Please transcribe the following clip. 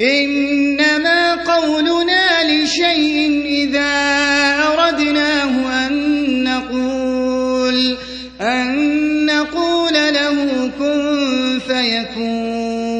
إنما قولنا لشيء إذا أردناه أن نقول, أن نقول له كن فيكون.